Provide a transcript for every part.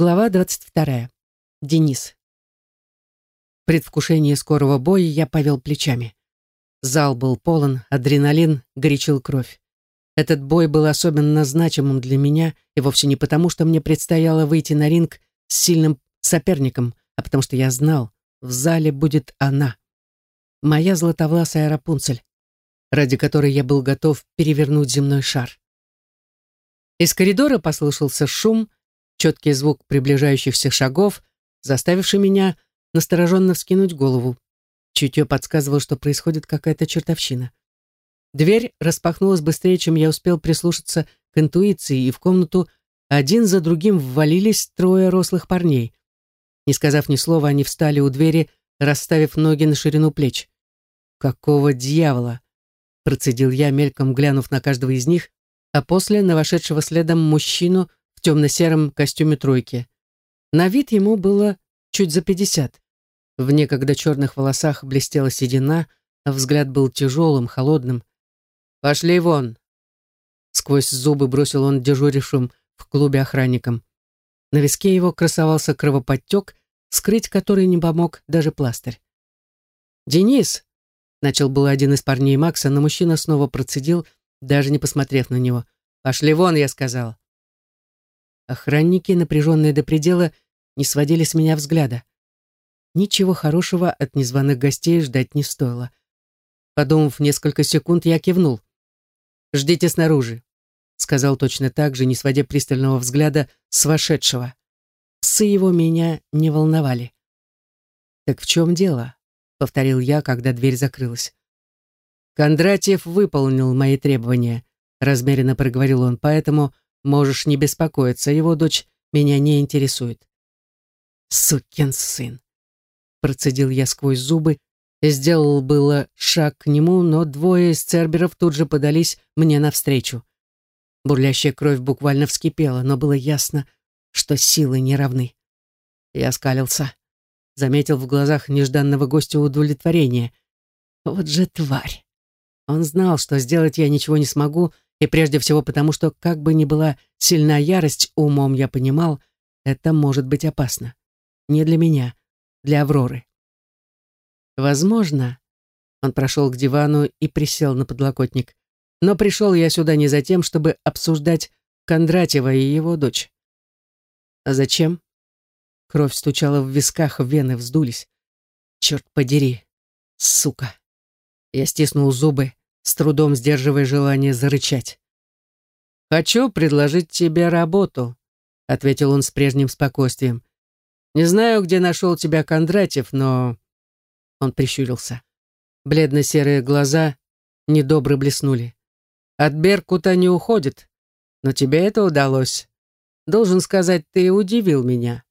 Глава 22. Денис. В предвкушении скорого боя я повел плечами. Зал был полон, адреналин горячил кровь. Этот бой был особенно значимым для меня, и вовсе не потому, что мне предстояло выйти на ринг с сильным соперником, а потому что я знал, в зале будет она. Моя златовласая Рапунцель, ради которой я был готов перевернуть земной шар. Из коридора послышался шум, четкий звук приближающихся шагов, заставивший меня настороженно вскинуть голову. Чутье подсказывало, что происходит какая-то чертовщина. Дверь распахнулась быстрее, чем я успел прислушаться к интуиции, и в комнату один за другим ввалились трое рослых парней. Не сказав ни слова, они встали у двери, расставив ноги на ширину плеч. «Какого дьявола?» — процедил я, мельком глянув на каждого из них, а после на вошедшего следом мужчину в темно-сером костюме тройки. На вид ему было чуть за пятьдесят. В некогда черных волосах блестела седина, а взгляд был тяжелым, холодным. «Пошли вон!» Сквозь зубы бросил он дежурившим в клубе охранникам. На виске его красовался кровоподтек, скрыть который не помог даже пластырь. «Денис!» — начал был один из парней Макса, но мужчина снова процедил, даже не посмотрев на него. «Пошли вон!» — я сказал. Охранники, напряженные до предела, не сводили с меня взгляда. Ничего хорошего от незваных гостей ждать не стоило. Подумав несколько секунд, я кивнул. «Ждите снаружи», — сказал точно так же, не сводя пристального взгляда с вошедшего. Псы его меня не волновали. «Так в чем дело?» — повторил я, когда дверь закрылась. «Кондратьев выполнил мои требования», — размеренно проговорил он, «поэтому Можешь не беспокоиться, его дочь меня не интересует. Сукин сын. Процедил я сквозь зубы сделал было шаг к нему, но двое из церберов тут же подались мне навстречу. Бурлящая кровь буквально вскипела, но было ясно, что силы не равны. Я скалился, заметил в глазах нежданного гостя удовлетворение. Вот же тварь. Он знал, что сделать я ничего не смогу, и прежде всего потому, что, как бы ни была сильна ярость, умом я понимал, это может быть опасно. Не для меня, для Авроры. Возможно, он прошел к дивану и присел на подлокотник. Но пришел я сюда не за тем, чтобы обсуждать Кондратьева и его дочь. А зачем? Кровь стучала в висках, вены вздулись. Черт подери, сука. Я стиснул зубы, с трудом сдерживая желание зарычать. «Хочу предложить тебе работу», — ответил он с прежним спокойствием. «Не знаю, где нашел тебя Кондратьев, но...» Он прищурился. Бледно-серые глаза недобро блеснули. «От Беркута не уходит, но тебе это удалось. Должен сказать, ты удивил меня».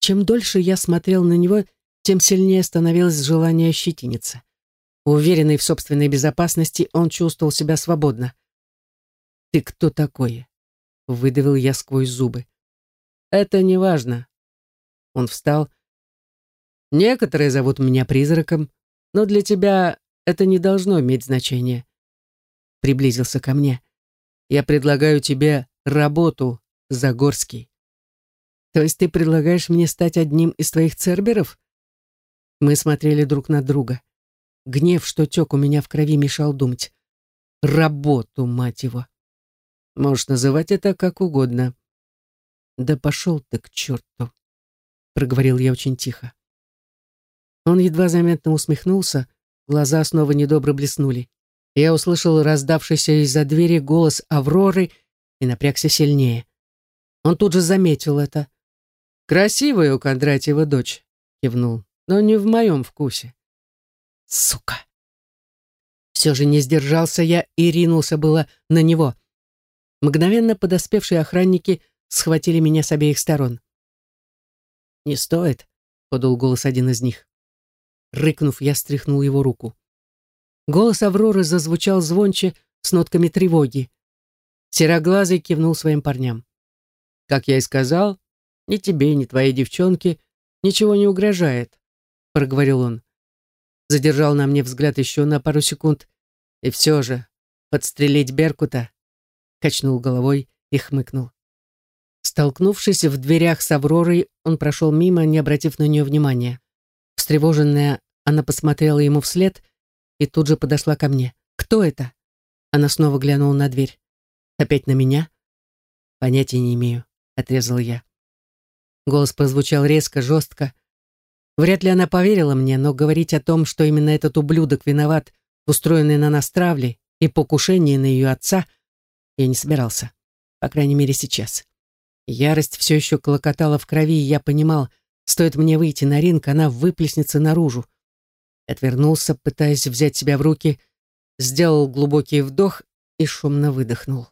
Чем дольше я смотрел на него, тем сильнее становилось желание ощетиниться. Уверенный в собственной безопасности, он чувствовал себя свободно. «Ты кто такой?» — выдавил я сквозь зубы. «Это не важно». Он встал. «Некоторые зовут меня призраком, но для тебя это не должно иметь значения». Приблизился ко мне. «Я предлагаю тебе работу, Загорский». «То есть ты предлагаешь мне стать одним из твоих церберов?» Мы смотрели друг на друга. Гнев, что тек у меня в крови, мешал думать. Работу, мать его. Можешь называть это как угодно. Да пошел ты к черту, проговорил я очень тихо. Он едва заметно усмехнулся, глаза снова недобро блеснули. Я услышал раздавшийся из-за двери голос Авроры и напрягся сильнее. Он тут же заметил это. «Красивая у Кондратьева дочь», — кивнул, — «но не в моем вкусе. Сука! Все же не сдержался я и ринулся было на него. Мгновенно подоспевшие охранники схватили меня с обеих сторон. «Не стоит», — подал голос один из них. Рыкнув, я стряхнул его руку. Голос Авроры зазвучал звонче с нотками тревоги. Сероглазый кивнул своим парням. «Как я и сказал, ни тебе, ни твоей девчонке ничего не угрожает», — проговорил он задержал на мне взгляд еще на пару секунд. И все же, подстрелить Беркута, качнул головой и хмыкнул. Столкнувшись в дверях с Авророй, он прошел мимо, не обратив на нее внимания. Встревоженная, она посмотрела ему вслед и тут же подошла ко мне. «Кто это?» Она снова глянула на дверь. «Опять на меня?» «Понятия не имею», — отрезал я. Голос прозвучал резко, жестко. Вряд ли она поверила мне, но говорить о том, что именно этот ублюдок виноват в устроенной на нас травле и покушении на ее отца, я не собирался. По крайней мере, сейчас. Ярость все еще клокотала в крови, и я понимал, стоит мне выйти на ринг, она выплеснется наружу. Отвернулся, пытаясь взять себя в руки, сделал глубокий вдох и шумно выдохнул.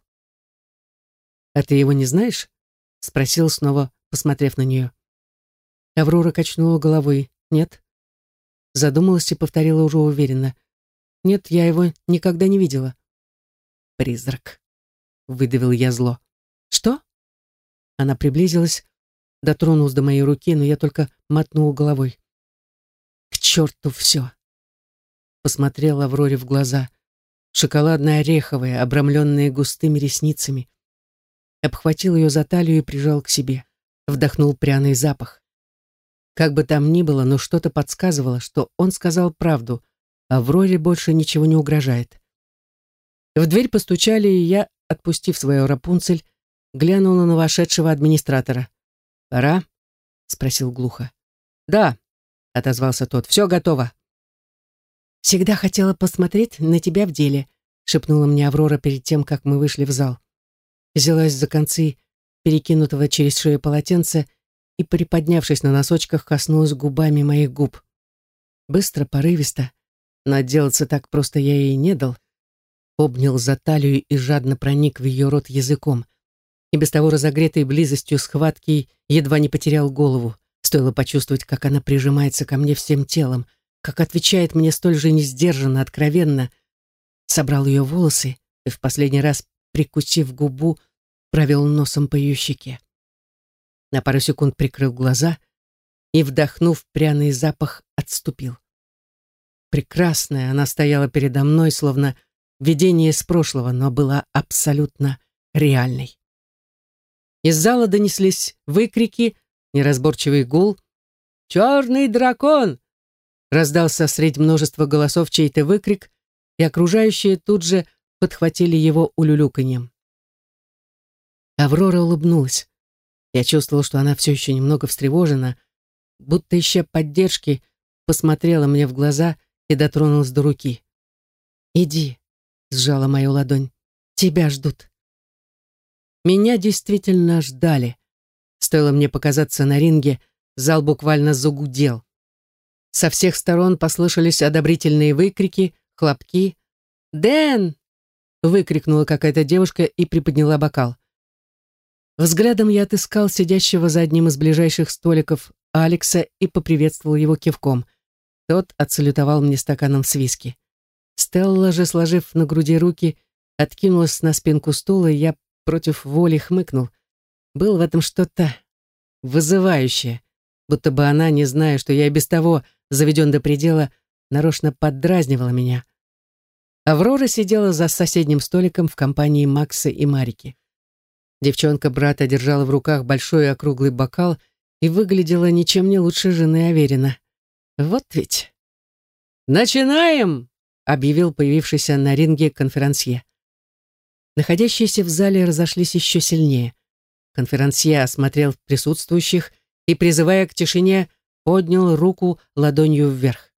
«А ты его не знаешь?» — спросил снова, посмотрев на нее. Аврора качнула головой. «Нет». Задумалась и повторила уже уверенно. «Нет, я его никогда не видела». «Призрак», — выдавил я зло. «Что?» Она приблизилась, дотронулась до моей руки, но я только мотнул головой. «К черту все!» Посмотрела Авроре в глаза. Шоколадно-ореховые, обрамленные густыми ресницами. Обхватил ее за талию и прижал к себе. Вдохнул пряный запах. Как бы там ни было, но что-то подсказывало, что он сказал правду. Авроре больше ничего не угрожает. В дверь постучали, и я, отпустив свою Рапунцель, глянула на вошедшего администратора. «Пора?» — спросил глухо. «Да», — отозвался тот, — «все готово». «Всегда хотела посмотреть на тебя в деле», — шепнула мне Аврора перед тем, как мы вышли в зал. Взялась за концы перекинутого через шею полотенца и, приподнявшись на носочках, коснулась губами моих губ. Быстро, порывисто, но отделаться так просто я ей не дал. Обнял за талию и жадно проник в ее рот языком — и без того разогретой близостью схватки едва не потерял голову. Стоило почувствовать, как она прижимается ко мне всем телом, как отвечает мне столь же несдержанно, откровенно. Собрал ее волосы и в последний раз, прикусив губу, провел носом по ее щеке. На пару секунд прикрыл глаза и, вдохнув пряный запах, отступил. Прекрасная, она стояла передо мной, словно видение из прошлого, но была абсолютно реальной. Из зала донеслись выкрики, неразборчивый гул. «Черный дракон!» Раздался средь множества голосов чей-то выкрик, и окружающие тут же подхватили его улюлюканьем. Аврора улыбнулась. Я чувствовал, что она все еще немного встревожена, будто ища поддержки, посмотрела мне в глаза и дотронулась до руки. «Иди», — сжала мою ладонь, — «тебя ждут». Меня действительно ждали. Стоило мне показаться на ринге, зал буквально загудел. Со всех сторон послышались одобрительные выкрики, хлопки. «Дэн!» — выкрикнула какая-то девушка и приподняла бокал. Взглядом я отыскал сидящего за одним из ближайших столиков Алекса и поприветствовал его кивком. Тот отсалютовал мне стаканом с виски. Стелла же, сложив на груди руки, откинулась на спинку стула, и я против воли хмыкнул. Было в этом что-то вызывающее, будто бы она, не зная, что я и без того заведен до предела, нарочно поддразнивала меня. Аврора сидела за соседним столиком в компании Макса и Марики. Девчонка брата держала в руках большой округлый бокал и выглядела ничем не лучше жены Аверина. Вот ведь. «Начинаем!» — объявил появившийся на ринге конферансье. Находящиеся в зале разошлись еще сильнее. Конферансье осмотрел присутствующих и, призывая к тишине, поднял руку ладонью вверх.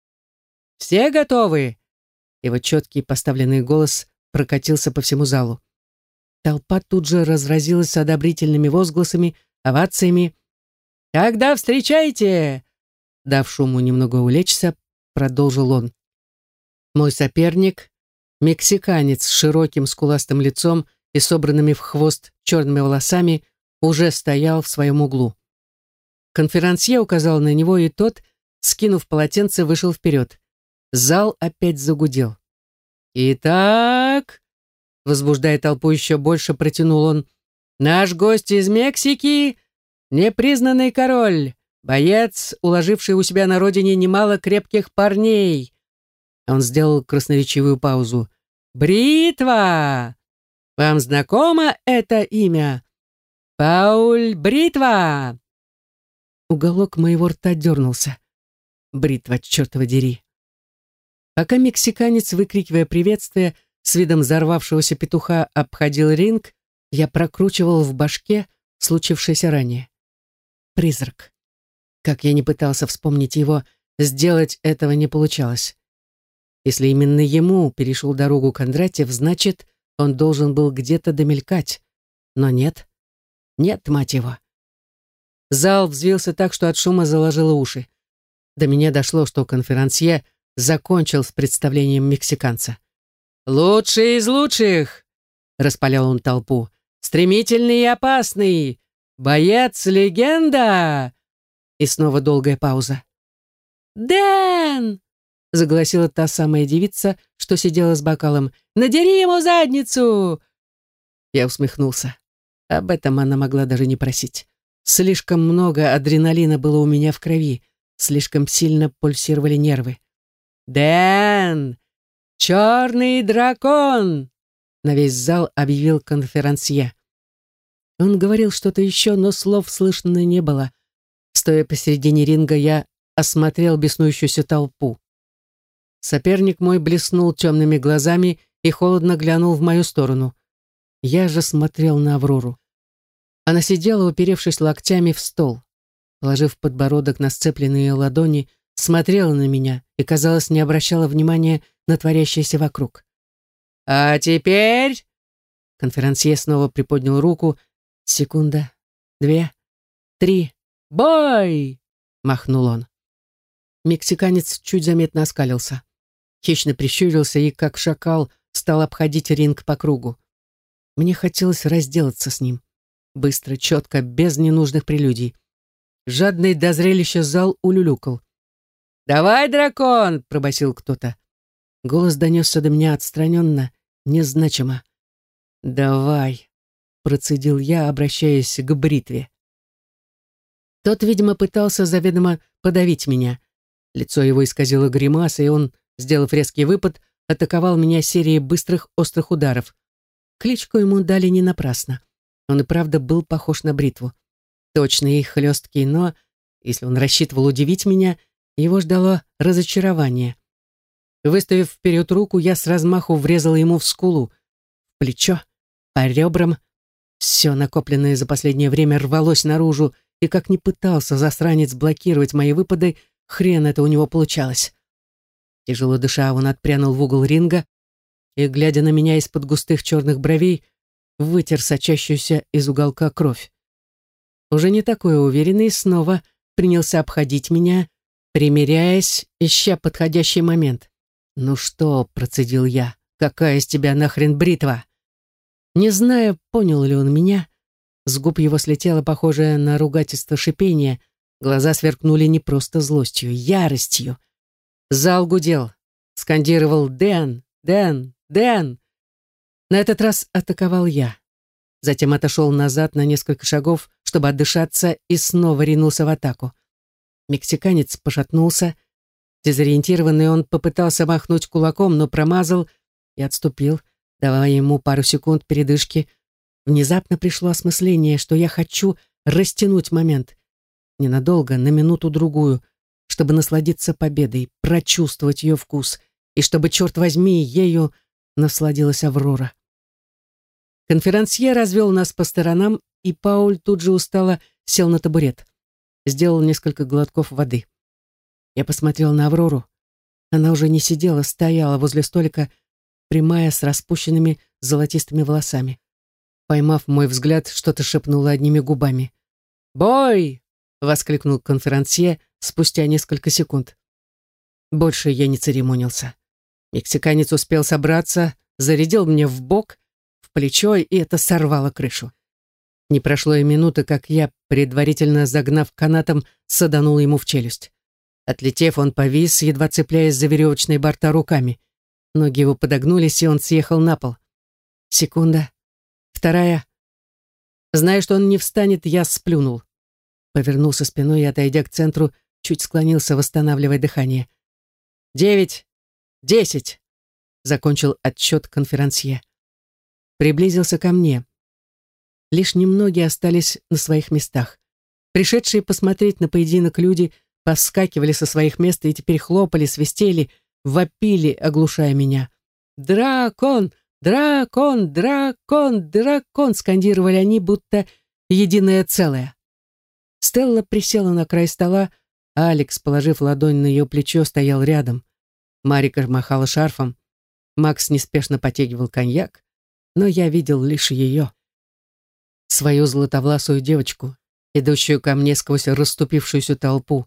«Все готовы?» Его четкий поставленный голос прокатился по всему залу. Толпа тут же разразилась одобрительными возгласами, овациями. «Тогда встречайте!» Дав шуму немного улечься, продолжил он. «Мой соперник Мексиканец с широким скуластым лицом и собранными в хвост черными волосами уже стоял в своем углу. Конферансье указал на него, и тот, скинув полотенце, вышел вперед. Зал опять загудел. «Итак...» — возбуждая толпу еще больше, протянул он. «Наш гость из Мексики — непризнанный король, боец, уложивший у себя на родине немало крепких парней, он сделал красноречивую паузу. «Бритва! Вам знакомо это имя?» «Пауль, бритва!» Уголок моего рта дернулся. Бритва, чертова дери. Пока мексиканец, выкрикивая приветствие, с видом взорвавшегося петуха обходил ринг, я прокручивал в башке случившееся ранее. Призрак. Как я не пытался вспомнить его, сделать этого не получалось. Если именно ему перешел дорогу Кондратьев, значит, он должен был где-то домелькать. Но нет. Нет, мать его. Зал взвился так, что от шума заложило уши. До меня дошло, что конферансье закончил с представлением мексиканца. «Лучший из лучших!» — распалял он толпу. «Стремительный и опасный! Боец-легенда!» И снова долгая пауза. «Дэн!» — загласила та самая девица, что сидела с бокалом. «Надери ему задницу!» Я усмехнулся. Об этом она могла даже не просить. Слишком много адреналина было у меня в крови, слишком сильно пульсировали нервы. «Дэн! Черный дракон!» На весь зал объявил конферансье. Он говорил что-то еще, но слов слышно не было. Стоя посередине ринга, я осмотрел беснующуюся толпу. Соперник мой блеснул темными глазами и холодно глянул в мою сторону. Я же смотрел на Аврору. Она сидела, уперевшись локтями в стол. Положив подбородок на сцепленные ладони, смотрела на меня и, казалось, не обращала внимания на творящееся вокруг. «А теперь...» Конферансье снова приподнял руку. Секунда, две, три. «Бой!» — махнул он. Мексиканец чуть заметно оскалился. Хищно прищурился и, как шакал, стал обходить ринг по кругу. Мне хотелось разделаться с ним. Быстро, четко, без ненужных прелюдий. Жадный до зрелища зал улюлюкал. «Давай, дракон!» — пробасил кто-то. Голос донесся до меня отстраненно, незначимо. «Давай!» — процедил я, обращаясь к бритве. Тот, видимо, пытался заведомо подавить меня. Лицо его исказило гримаса, и он, сделав резкий выпад, атаковал меня серией быстрых острых ударов. Кличку ему дали не напрасно. Он и правда был похож на бритву. Точный и хлесткий, но, если он рассчитывал удивить меня, его ждало разочарование. Выставив вперед руку, я с размаху врезала ему в скулу, в плечо, по ребрам. Все накопленное за последнее время рвалось наружу, и как ни пытался засранец блокировать мои выпады, хрен это у него получалось. Тяжело дыша, он отпрянул в угол ринга и, глядя на меня из-под густых черных бровей, вытер сочащуюся из уголка кровь. Уже не такой уверенный, снова принялся обходить меня, примеряясь, ища подходящий момент. «Ну что?» — процедил я. «Какая из тебя нахрен бритва?» Не зная, понял ли он меня, с губ его слетело похожее на ругательство шипение, глаза сверкнули не просто злостью, яростью. Зал гудел, скандировал «Дэн! Дэн! Дэн!» На этот раз атаковал я. Затем отошел назад на несколько шагов, чтобы отдышаться, и снова ринулся в атаку. Мексиканец пошатнулся. Дезориентированный он попытался махнуть кулаком, но промазал и отступил, давая ему пару секунд передышки. Внезапно пришло осмысление, что я хочу растянуть момент. Ненадолго, на минуту-другую, чтобы насладиться победой, прочувствовать ее вкус, и чтобы, черт возьми, ею насладилась Аврора. Конферансье развел нас по сторонам, и Пауль тут же устало сел на табурет сделал несколько глотков воды. Я посмотрел на Аврору. Она уже не сидела, стояла возле столика, прямая, с распущенными золотистыми волосами. Поймав мой взгляд, что-то шепнула одними губами. «Бой!» — воскликнул конферансье спустя несколько секунд. Больше я не церемонился. Мексиканец успел собраться, зарядил мне в бок, в плечо, и это сорвало крышу. Не прошло и минуты, как я, предварительно загнав канатом, саданул ему в челюсть. Отлетев, он повис, едва цепляясь за веревочные борта руками. Ноги его подогнулись, и он съехал на пол. Секунда. Вторая. Зная, что он не встанет, я сплюнул. Повернулся спиной и, отойдя к центру, чуть склонился, восстанавливая дыхание. «Девять! Десять!» — закончил отчет конферансье. Приблизился ко мне. Лишь немногие остались на своих местах. Пришедшие посмотреть на поединок люди повскакивали со своих мест и теперь хлопали, свистели, вопили, оглушая меня. «Дракон! Дракон! Дракон! Дракон!» скандировали они, будто единое целое. Стелла присела на край стола, а Алекс, положив ладонь на ее плечо, стоял рядом. Марика махала шарфом. Макс неспешно потягивал коньяк, но я видел лишь ее. Свою золотовласую девочку, идущую ко мне сквозь расступившуюся толпу.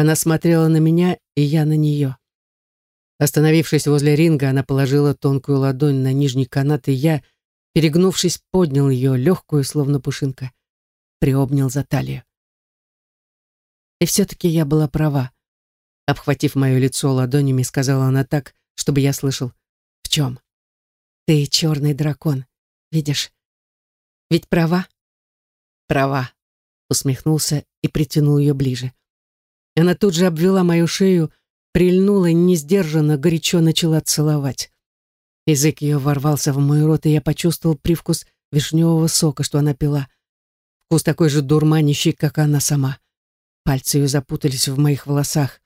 Она смотрела на меня, и я на нее. Остановившись возле ринга, она положила тонкую ладонь на нижний канат, и я, перегнувшись, поднял ее, легкую, словно пушинка, приобнял за талию. И все-таки я была права. Обхватив мое лицо ладонями, сказала она так, чтобы я слышал. «В чем?» «Ты черный дракон, видишь? Ведь права?» «Права», — усмехнулся и притянул ее ближе. Она тут же обвела мою шею, прильнула и несдержанно, горячо начала целовать. Язык ее ворвался в мой рот, и я почувствовал привкус вишневого сока, что она пила. Вкус такой же дурманящий, как она сама. Пальцы ее запутались в моих волосах.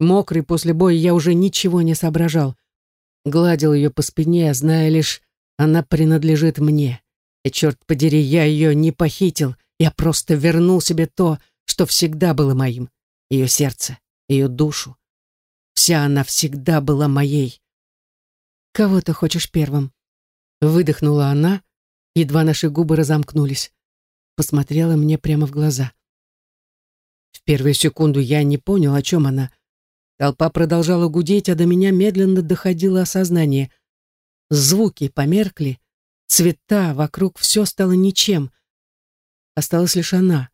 Мокрый после боя я уже ничего не соображал. Гладил ее по спине, зная лишь, она принадлежит мне. И, черт подери, я ее не похитил, я просто вернул себе то, что всегда было моим. Ее сердце, ее душу. Вся она всегда была моей. «Кого ты хочешь первым?» Выдохнула она, едва наши губы разомкнулись. Посмотрела мне прямо в глаза. В первую секунду я не понял, о чем она. Толпа продолжала гудеть, а до меня медленно доходило осознание. Звуки померкли, цвета, вокруг все стало ничем. Осталась лишь она,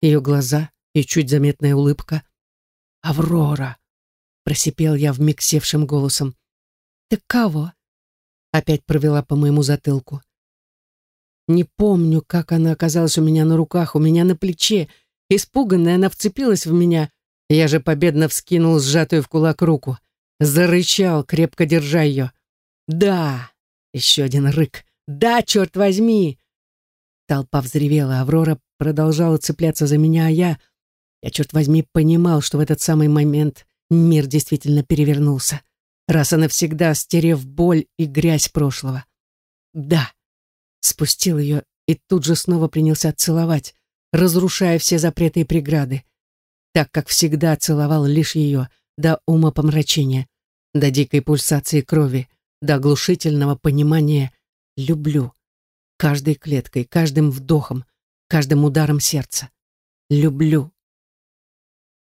ее глаза и чуть заметная улыбка. «Аврора!» — просипел я вмиг севшим голосом. «Ты кого?» — опять провела по моему затылку. Не помню, как она оказалась у меня на руках, у меня на плече, — Испуганная, она вцепилась в меня. Я же победно вскинул сжатую в кулак руку. Зарычал, крепко держа ее. «Да!» Еще один рык. «Да, черт возьми!» Толпа взревела, Аврора продолжала цепляться за меня, а я... Я, черт возьми, понимал, что в этот самый момент мир действительно перевернулся, раз и навсегда стерев боль и грязь прошлого. «Да!» Спустил ее и тут же снова принялся целовать, разрушая все запреты и преграды, так как всегда целовал лишь ее до ума помрачения, до дикой пульсации крови, до оглушительного понимания «люблю» каждой клеткой, каждым вдохом, каждым ударом сердца. Люблю.